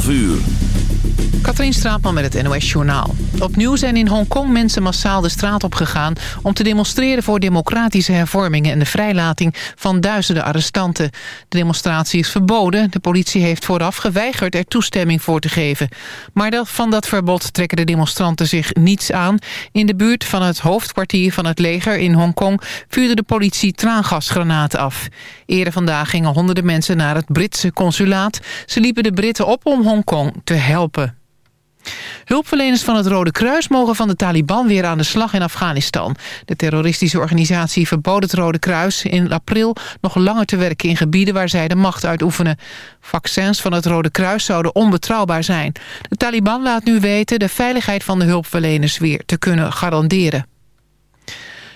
12 uur. Katrien Straatman met het NOS Journaal. Opnieuw zijn in Hongkong mensen massaal de straat op gegaan... om te demonstreren voor democratische hervormingen... en de vrijlating van duizenden arrestanten. De demonstratie is verboden. De politie heeft vooraf geweigerd er toestemming voor te geven. Maar van dat verbod trekken de demonstranten zich niets aan. In de buurt van het hoofdkwartier van het leger in Hongkong... vuurde de politie traangasgranaten af. Eerder vandaag gingen honderden mensen naar het Britse consulaat. Ze liepen de Britten op om Hongkong te helpen. Hulpverleners van het Rode Kruis mogen van de Taliban weer aan de slag in Afghanistan. De terroristische organisatie verbood het Rode Kruis in april nog langer te werken in gebieden waar zij de macht uitoefenen. Vaccins van het Rode Kruis zouden onbetrouwbaar zijn. De Taliban laat nu weten de veiligheid van de hulpverleners weer te kunnen garanderen.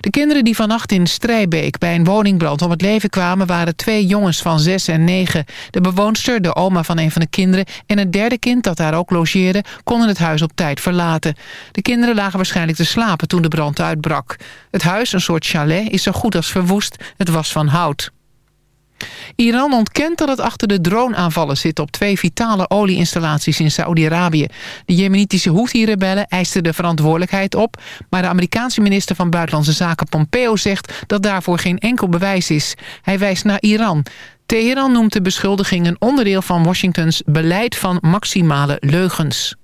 De kinderen die vannacht in Strijbeek bij een woningbrand om het leven kwamen... waren twee jongens van zes en negen. De bewoonster, de oma van een van de kinderen... en een derde kind dat daar ook logeerde... konden het huis op tijd verlaten. De kinderen lagen waarschijnlijk te slapen toen de brand uitbrak. Het huis, een soort chalet, is zo goed als verwoest. Het was van hout. Iran ontkent dat het achter de droneaanvallen zit op twee vitale olieinstallaties in Saoedi-Arabië. De jemenitische Houthi-rebellen eisten de verantwoordelijkheid op, maar de Amerikaanse minister van Buitenlandse Zaken Pompeo zegt dat daarvoor geen enkel bewijs is. Hij wijst naar Iran. Teheran noemt de beschuldiging een onderdeel van Washingtons beleid van maximale leugens.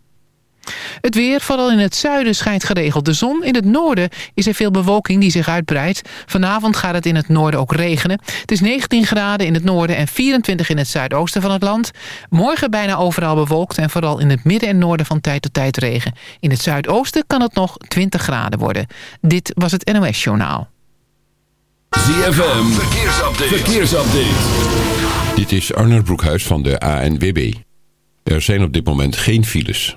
Het weer, vooral in het zuiden, schijnt geregeld de zon. In het noorden is er veel bewolking die zich uitbreidt. Vanavond gaat het in het noorden ook regenen. Het is 19 graden in het noorden en 24 in het zuidoosten van het land. Morgen bijna overal bewolkt en vooral in het midden en noorden van tijd tot tijd regen. In het zuidoosten kan het nog 20 graden worden. Dit was het NOS Journaal. ZFM, verkeersupdate. verkeersupdate. Dit is Arnold Broekhuis van de ANWB. Er zijn op dit moment geen files.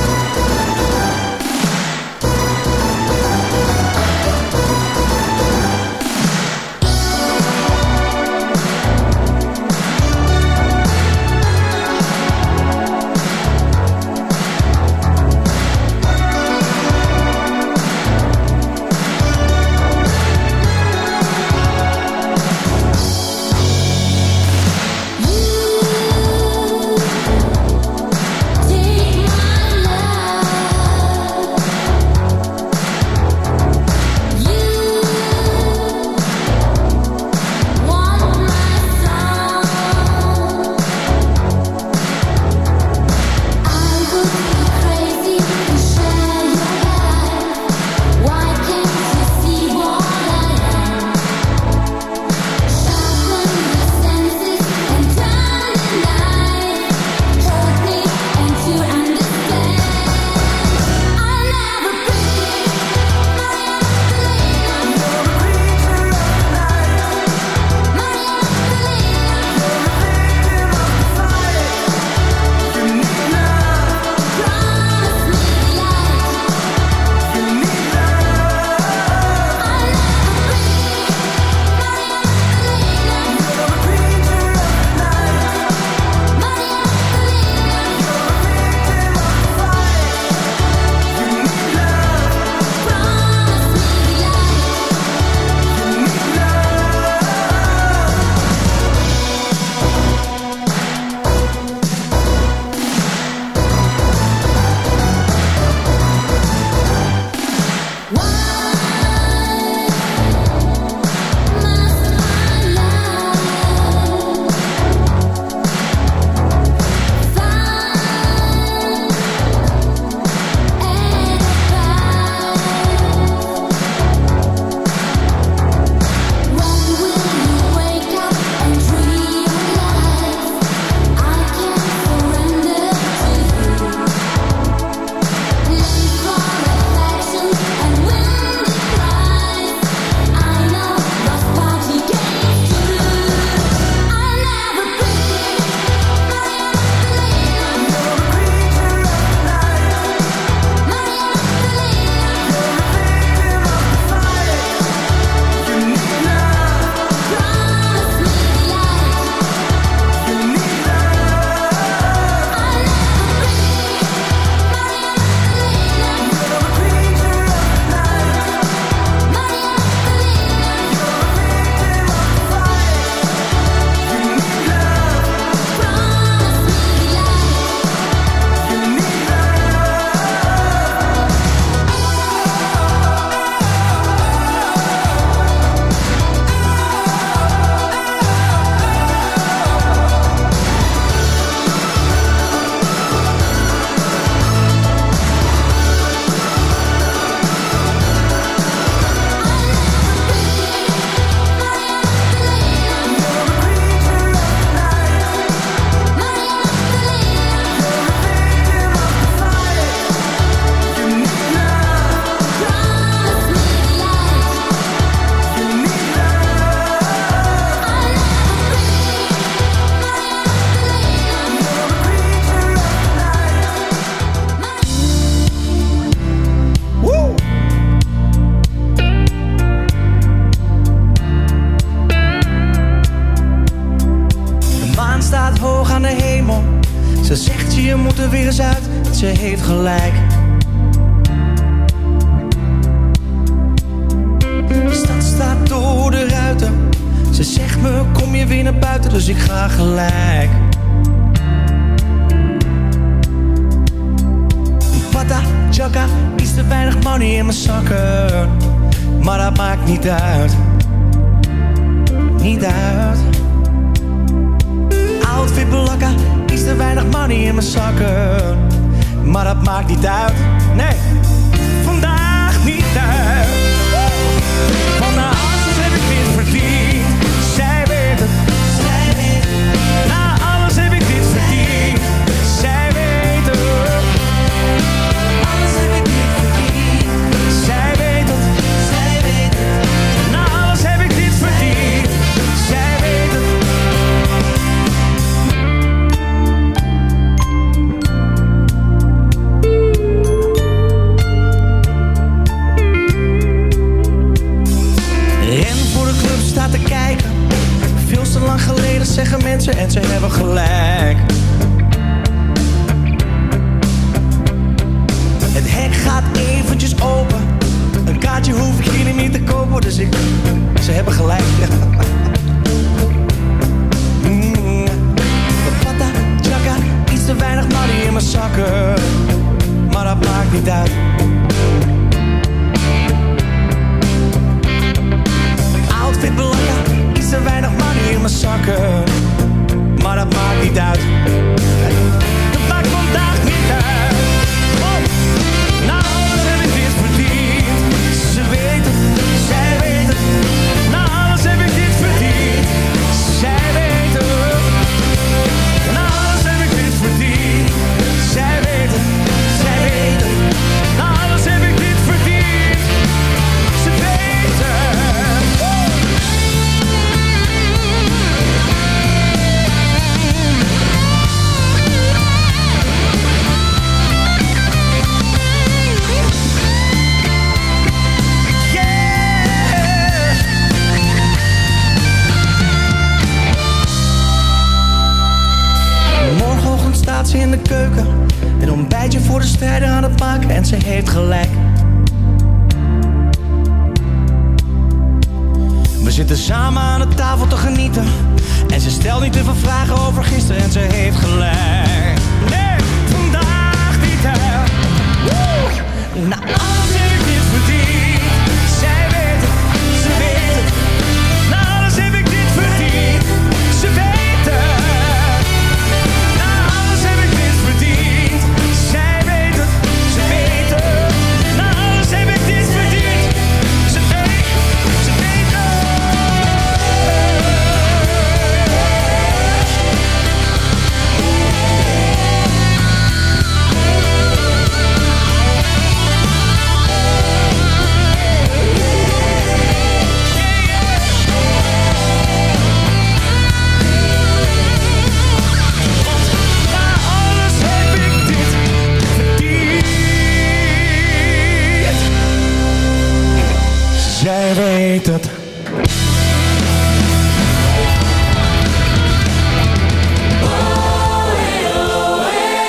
Limited.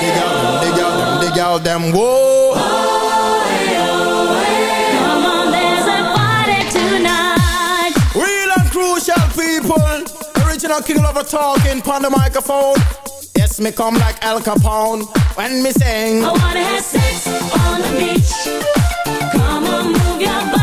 Dig out them, dig out them, dig out them, whoa. Come on, there's a party tonight. Real and crucial people. Original king lover talking on the microphone. Yes, me come like Al Capone when me sing. I wanna have sex on the beach. Come on, move your body.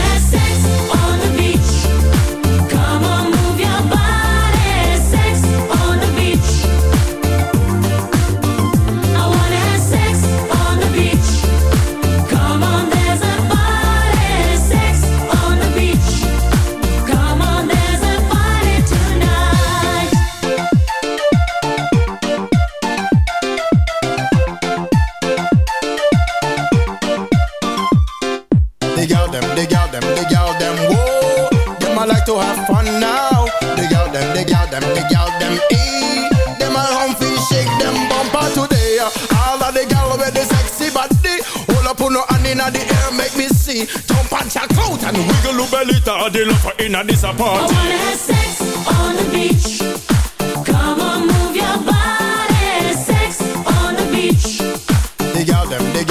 make me see. Jump and shout out and wiggle your belly. Ta the love inna this I wanna have sex on the beach. Come on, move your body. Sex on the beach. Dig out them, dig out them, dig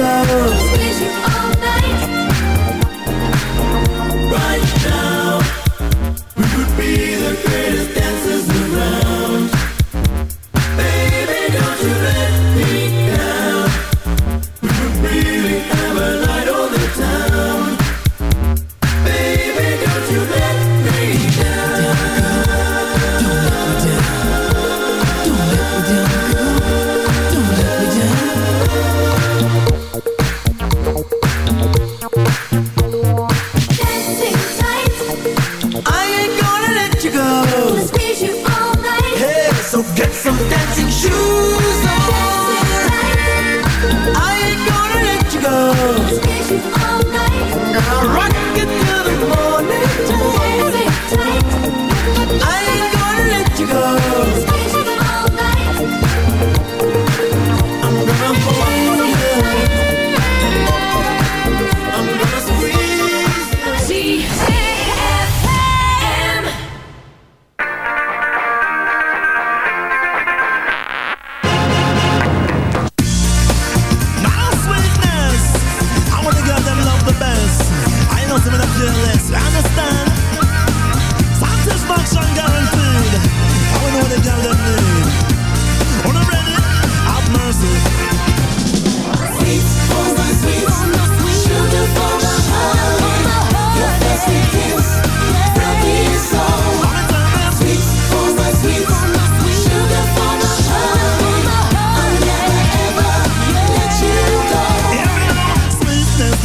love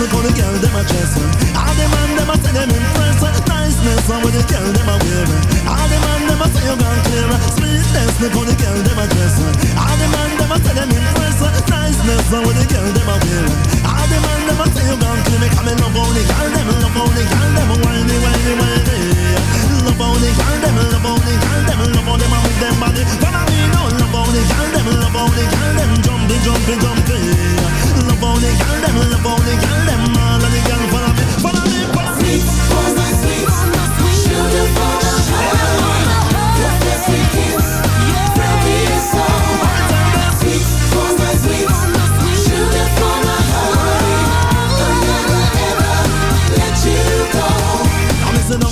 me for the girl them a dress All the man them a say them impressed Niceness on with the girl them a wear All the man them a say you gone clear Sweetness me for the girl them a dress All the man them a say them impressed Niceness on with the girl them a wear All the man them a say you gone clear Me come in love only girl them love only girl them whiny whiny whiny Love how the girl them, love how the girl them, love how them a move them body. Follow me love how the girl them, love how the girl them jumpy, jumpy, jumpy. Love how the girl them, love how the girl them, all of the girl follow me, follow me, follow me. Sweet, oh my sweet, sugar for heart.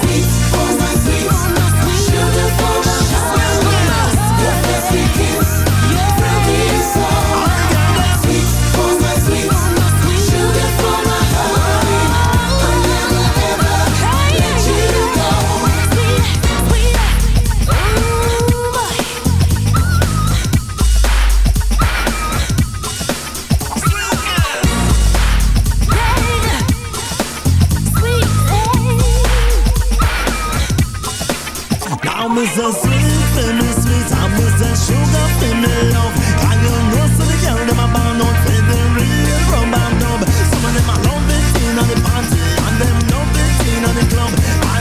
Sweet, oh my sweet, sugar for my heart. We kiss, Me so sweet, me sweet I me so sugar, me love And you know so the girl them a born out for the real rum and dub Some of them a love it in on the party And them love it in on the club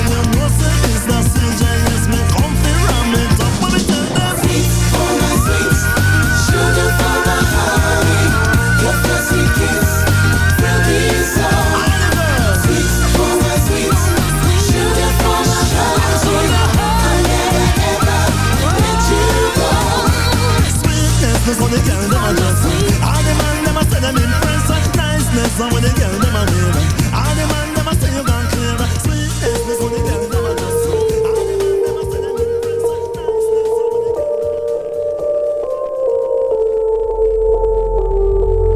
girl them a dress All the man them a say them impress Niceness what the girl them a wear All the man them a say you gone clear Sweetness what the girl them a dress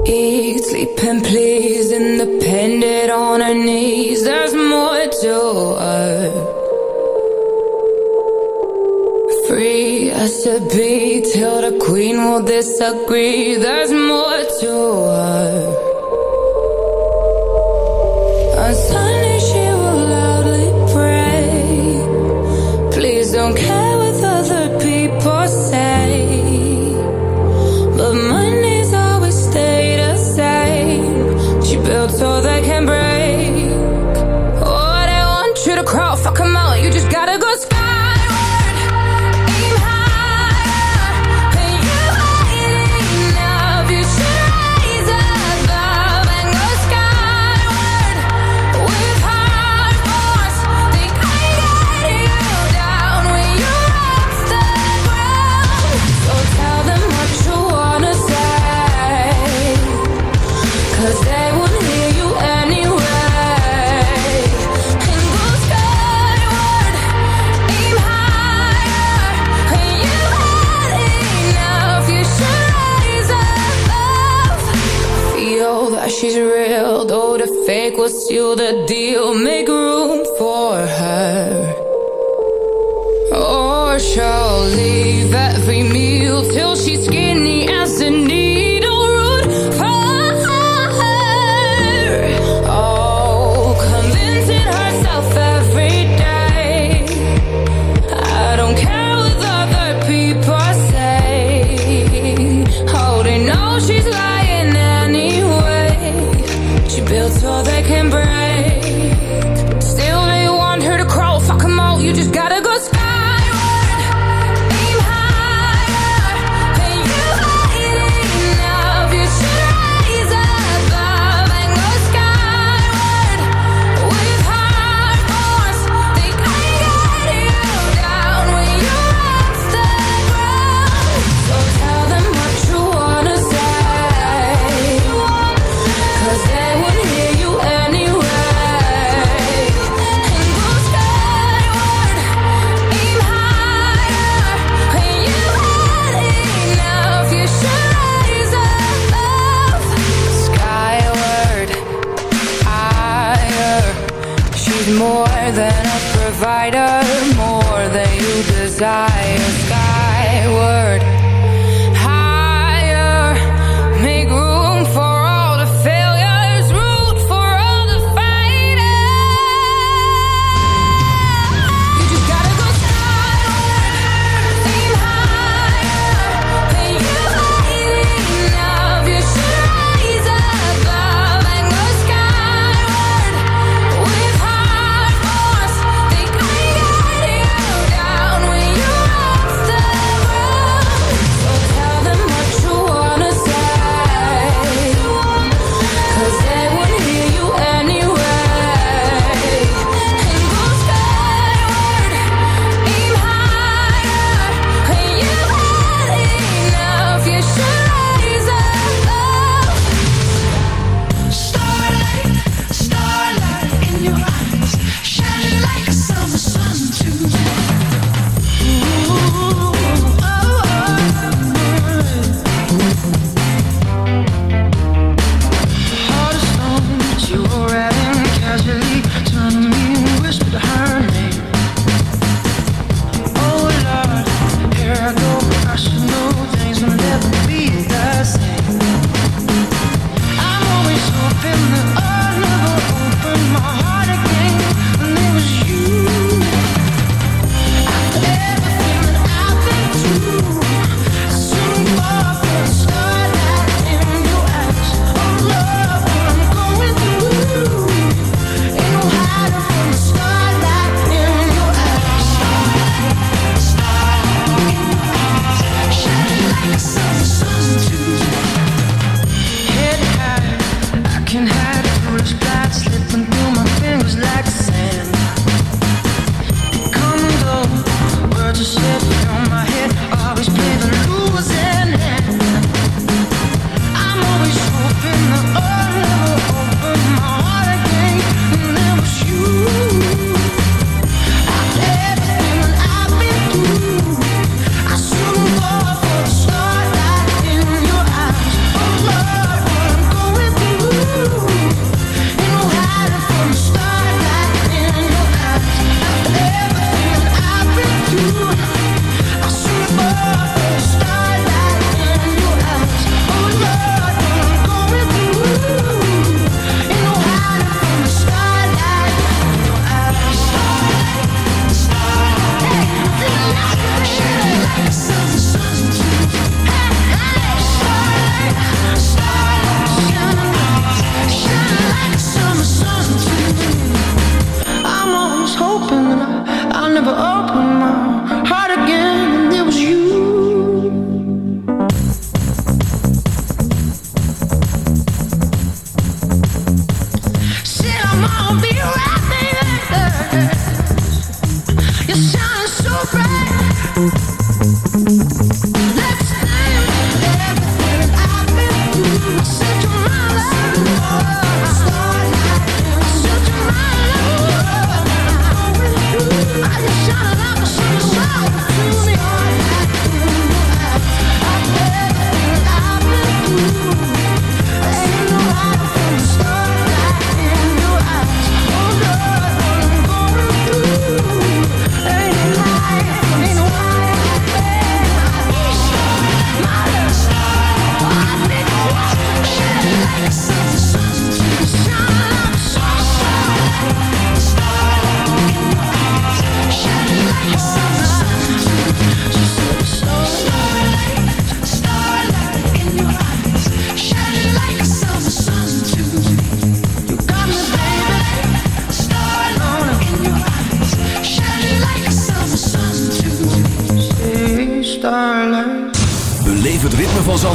Eat, sleep, and please, independent on her knees. There's more to her. Free as to be till the queen will disagree. There's more to her. Will the deal.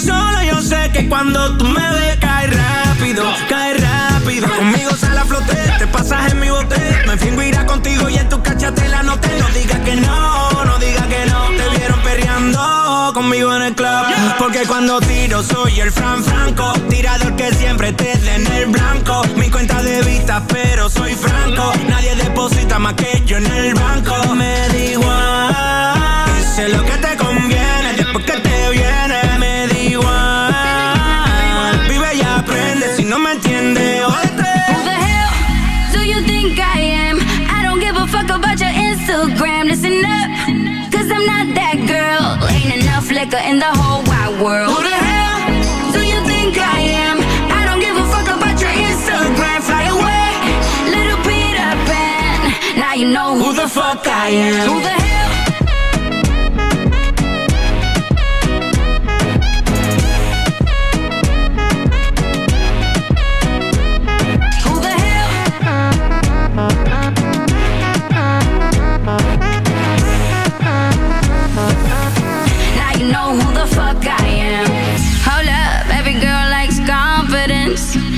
Solo yo sé que cuando tú me ves, cae rápido, cae rápido. Conmigo sale a flote, te pasas en mi bote. Me fingo irá contigo y en tu cachate la noté. No digas que no, no digas que no. Te vieron perreando conmigo en el club. Porque cuando tiro soy el Fran Franco. Tirador que siempre te den el blanco. Mi cuenta de vista, pero soy franco. Nadie deposita más que yo en el banco. Me da igual. Dice lo que te conviene. Después que te viene, me da igual. Vive y aprende. Si no me entiendes, jódete. Who the hell do you think I am? I don't give a fuck about your Instagram. Listen up, cause I'm not that girl. Ain't enough liquor in the whole wide world. Who the hell do you think I am? I don't give a fuck about your Instagram. Fly away, Little Peter Pan. Now you know who, who the fuck I am? Who the hell?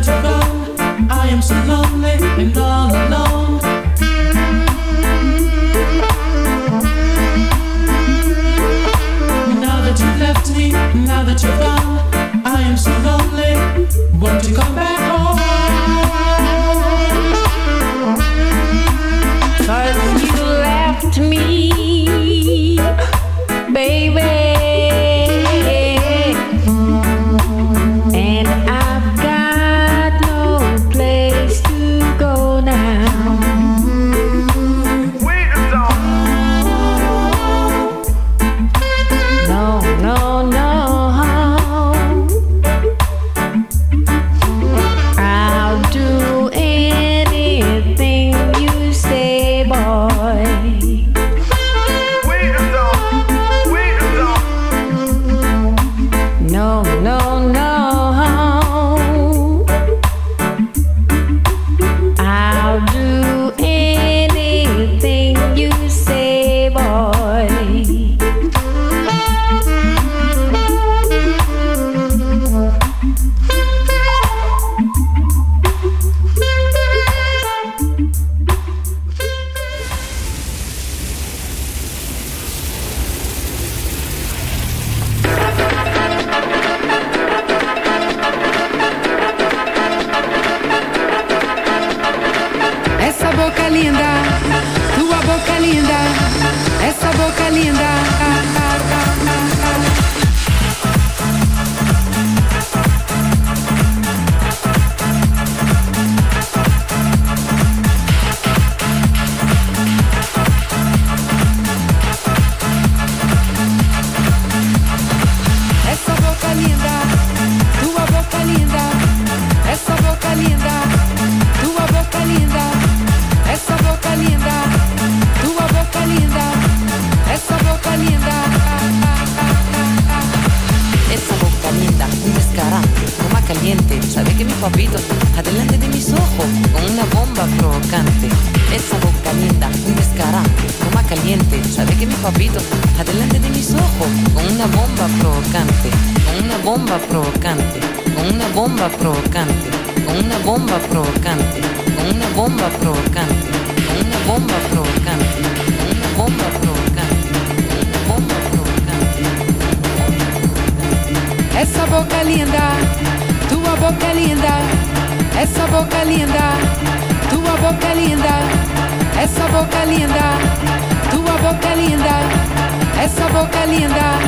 I am so lonely and all alone. Now that you've left me, now that you're gone, I am so lonely. Won't you come? essa boca é linda.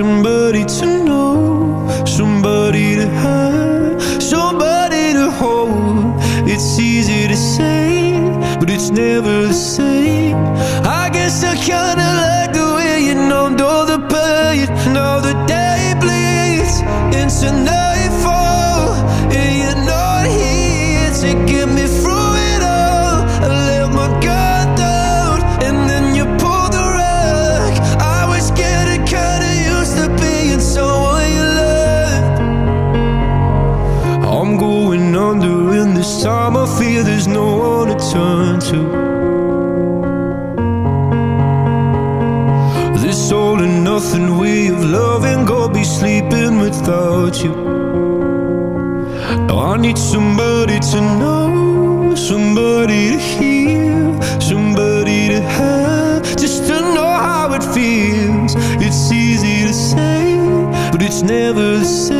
somebody to when we have love and go be sleeping without you. Now I need somebody to know, somebody to hear, somebody to have, just to know how it feels. It's easy to say, but it's never the same